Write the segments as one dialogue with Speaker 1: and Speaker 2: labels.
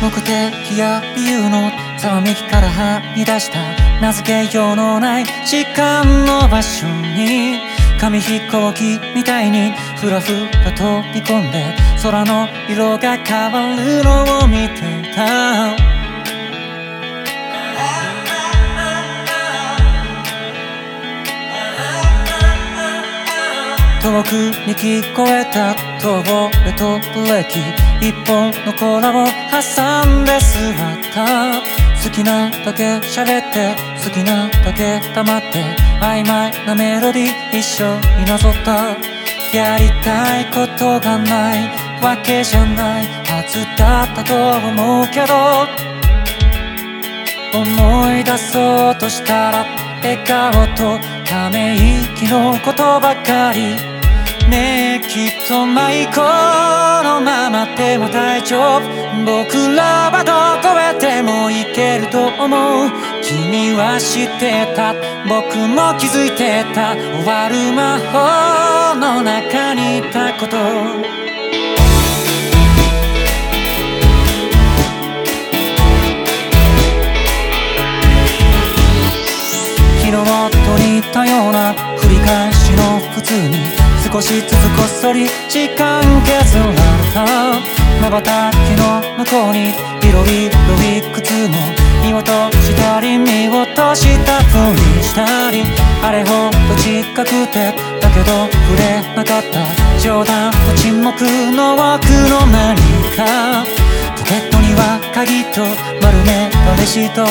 Speaker 1: 目的や理由のざわめきからはみ出した名付けようのない時間の場所に紙飛行機みたいにふらふら飛び込んで空の色が変わるのを見てた。遠くに聞こえた遠吠えとブレーキ。一本のコラを挟んで座った好きなだけ喋って好きなだけ黙って曖昧なメロディー一緒になぞった。やりたいことがないわけじゃないはずだったと思うけど思い出そうとしたら笑顔とため息のことばかり。きっと舞子のままでも大丈夫。僕らはどこへでも行けると思う。君は知ってた。僕も気づいてた。終わる魔法の中にいたこと。昨日と似たような繰り返しの普通に。少しずつこっそり時間削られた瞬きの向こうに広い広い靴も見落としたり見落としたふり。したりあれほど近くてだけど触れなかった。冗談。と沈黙の奥の何かポケットには鍵と丸めたレシートと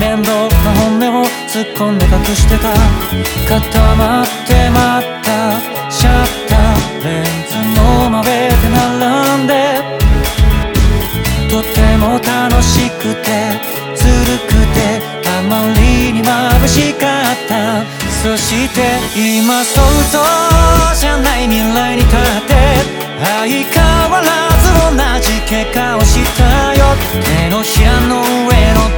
Speaker 1: 面倒な本音を突っ込んで隠してた。固まって待った。シャッターレンズの真上で並んでとても楽しくてずるくてあまりに眩しかった。そして今想像じゃない未来に立って相変わらず同じ結果をしたよ。手のひらの上の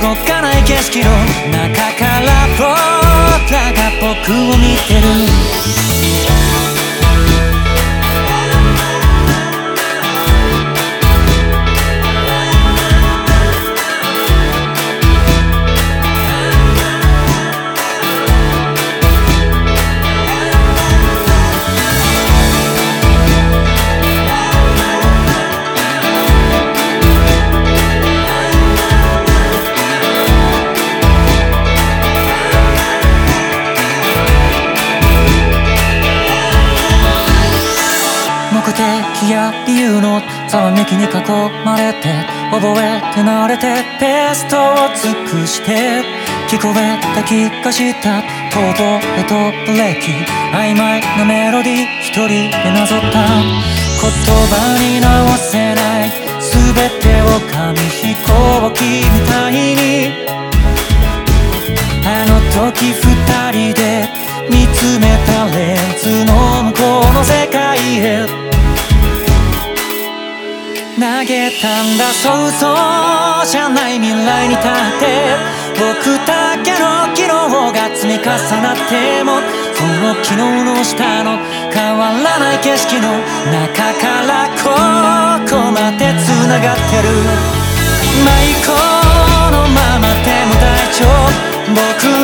Speaker 1: 動かない景色の中から僕らが僕を見てる。ざわめきに囲まれて覚えて慣れてベストを尽くして聞こえた気がした遠吠えとブレーキ曖昧なメロディー一人でなぞった言葉に直せない全てを紙飛行機みたいにあの時投げたんだ想像じゃない未来に立って僕だけの昨日が積み重なってもその昨日の下の変わらない景色の中からここまで繋がってる舞子のままでも大丈夫僕